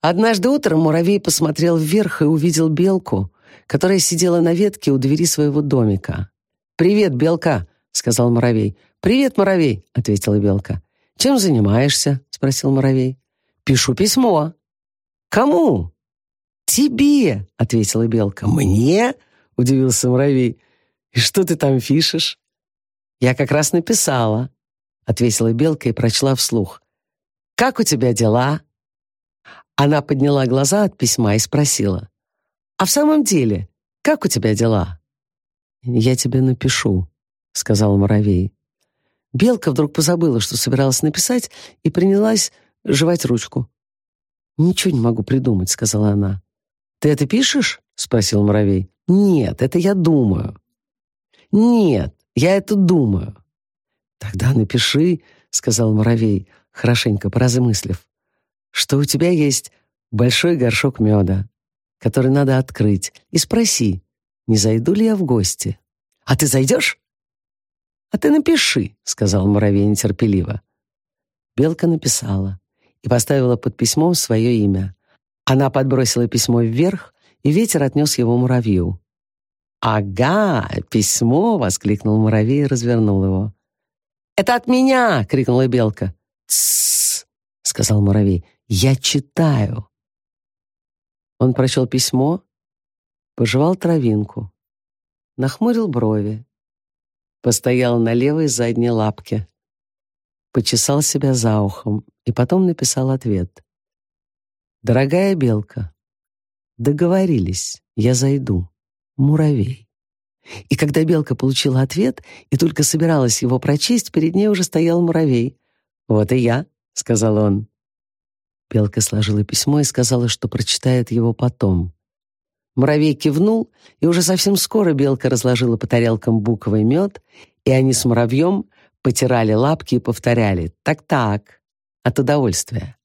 Однажды утром муравей посмотрел вверх и увидел белку, которая сидела на ветке у двери своего домика. «Привет, белка!» — сказал муравей. «Привет, муравей!» — ответила белка. «Чем занимаешься?» — спросил муравей. «Пишу письмо». «Кому?» «Тебе!» — ответила белка. «Мне?» — удивился муравей. «И что ты там пишешь?» «Я как раз написала», — ответила белка и прочла вслух. «Как у тебя дела?» Она подняла глаза от письма и спросила. «А в самом деле, как у тебя дела?» «Я тебе напишу», — сказал муравей. Белка вдруг позабыла, что собиралась написать, и принялась жевать ручку. «Ничего не могу придумать», — сказала она. «Ты это пишешь?» — спросил муравей. «Нет, это я думаю». «Нет, я это думаю». «Тогда напиши», — сказал муравей, хорошенько поразмыслив, «что у тебя есть большой горшок меда, который надо открыть, и спроси, не зайду ли я в гости. А ты зайдешь? А ты напиши, сказал муравей нетерпеливо. Белка написала и поставила под письмом свое имя. Она подбросила письмо вверх, и ветер отнес его муравью. «Ага, письмо!» — воскликнул муравей и развернул его. «Это от меня!» — крикнула белка. «Тссс!» — сказал муравей. «Я читаю!» Он прочел письмо, пожевал травинку, нахмурил брови, постоял на левой задней лапке, почесал себя за ухом и потом написал ответ. «Дорогая белка, договорились, я зайду. Муравей». И когда белка получила ответ и только собиралась его прочесть, перед ней уже стоял муравей. «Вот и я», — сказал он. Белка сложила письмо и сказала, что прочитает его потом. Муравей кивнул, и уже совсем скоро белка разложила по тарелкам буковый мед, и они с муравьем потирали лапки и повторяли «так-так» от удовольствия.